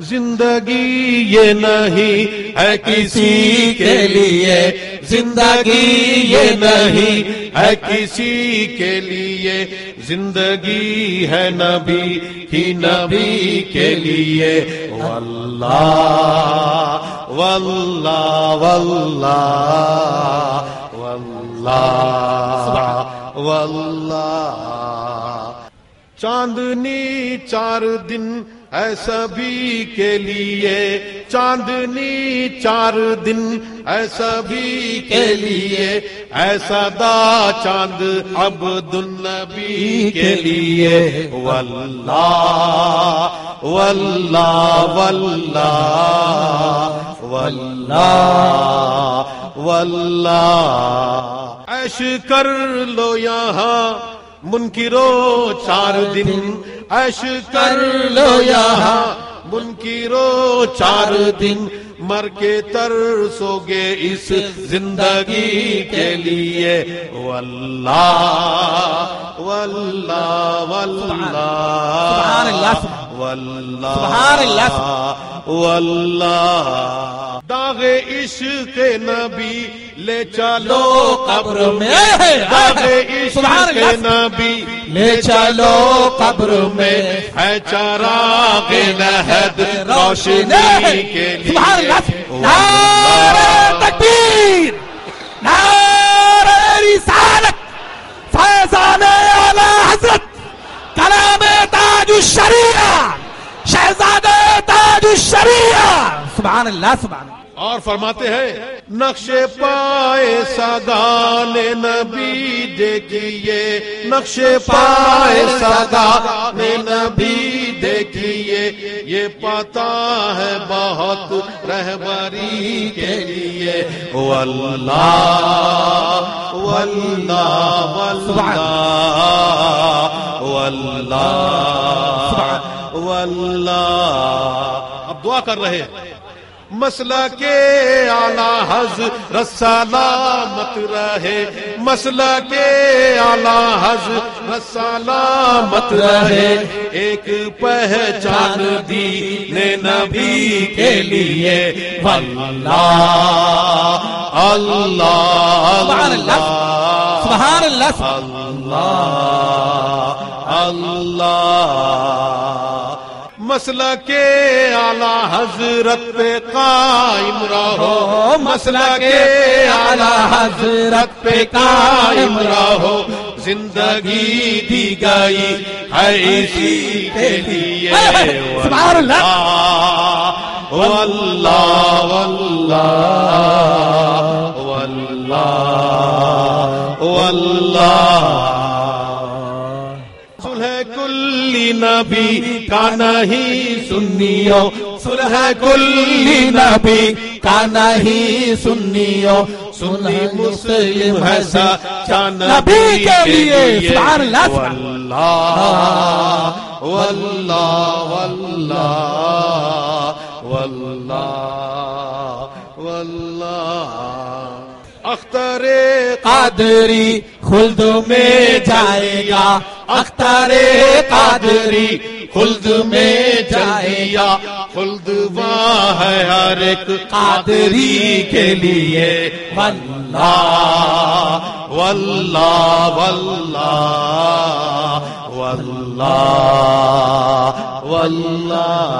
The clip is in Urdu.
زندگی یہ نہیں ہے کسی کے لیے۔ زندگی یہ نہیں ہے کسی کے لیے۔ زندگی ہے نبی ہی نبی کے لیے۔ واللہ واللہ واللہ واللہ واللہ۔ چاندنی چار دن ہے سبھی کے لیے چاندنی چار دن۔ ہے سبھی کے لیے ایسا دا چاند عبد النبی کے لیے۔ واللہ واللہ واللہ واللہ واللہ۔ عیش کر لو یہاں منکرو چار دن۔ عیش کر لو یہاں منکرو چار دن۔ مر کے تر سو گے اس زندگی کے لیے۔ واللہ واللہ واللہ۔ سبحان اللہ۔ واللہ واللہ داغ عشق نبی لے چلو قبر میں. داغ عشق نبی لے چلو قبر میں. ہے چراغ لہد روشنی کے لیے سبحان اللہ نعرہ تکبیر نعرہ رسالت فیضان اعلی حضرت کلام تاج الشریعہ شہزادہ تاج الشریعہ سبحان اللہ سبحان اللہ۔ اور فرماتے ہیں، نقش پائے سگان نبی، دیکھیے، نقش پائے سگان نبی، دیکھیے، یہ پتا ہے بہت رہبری کے لیے۔ واللہ واللہ اب دعا کر رہے ہیں۔ مسئلہ کے آلہ حضرت سلامت رہے۔ مسئلہ کے آلہ حضرت سلامت رہے۔ ایک پہچان دی نے نبی کے لیے۔ اللہ سبحان اللہ سبحان اللہ اللہ اللہ۔ مسئلہ کے آلہ حضرت پہ قائم رہو۔ مسئلہ کے آلہ حضرت پہ قائم رہو۔ زندگی دی گئی ہے اسی کے لیے سبحان اللہ۔ واللہ واللہ واللہ واللہ۔ سلح کلی نبی کا نہیں سنیو سلح کلی نبی کا نہیں سنیو سنی مسلم ہے سچا نبی کے لیے سبحان اللہ واللہ واللہ واللہ واللہ واللہ۔ اختر قادری خلد میں جائے گا۔ اختر قادری، خلد میں جائے گا خلد وہاں ہے ہر ایک قادری کے لیے۔ واللہ واللہ واللہ واللہ واللہ۔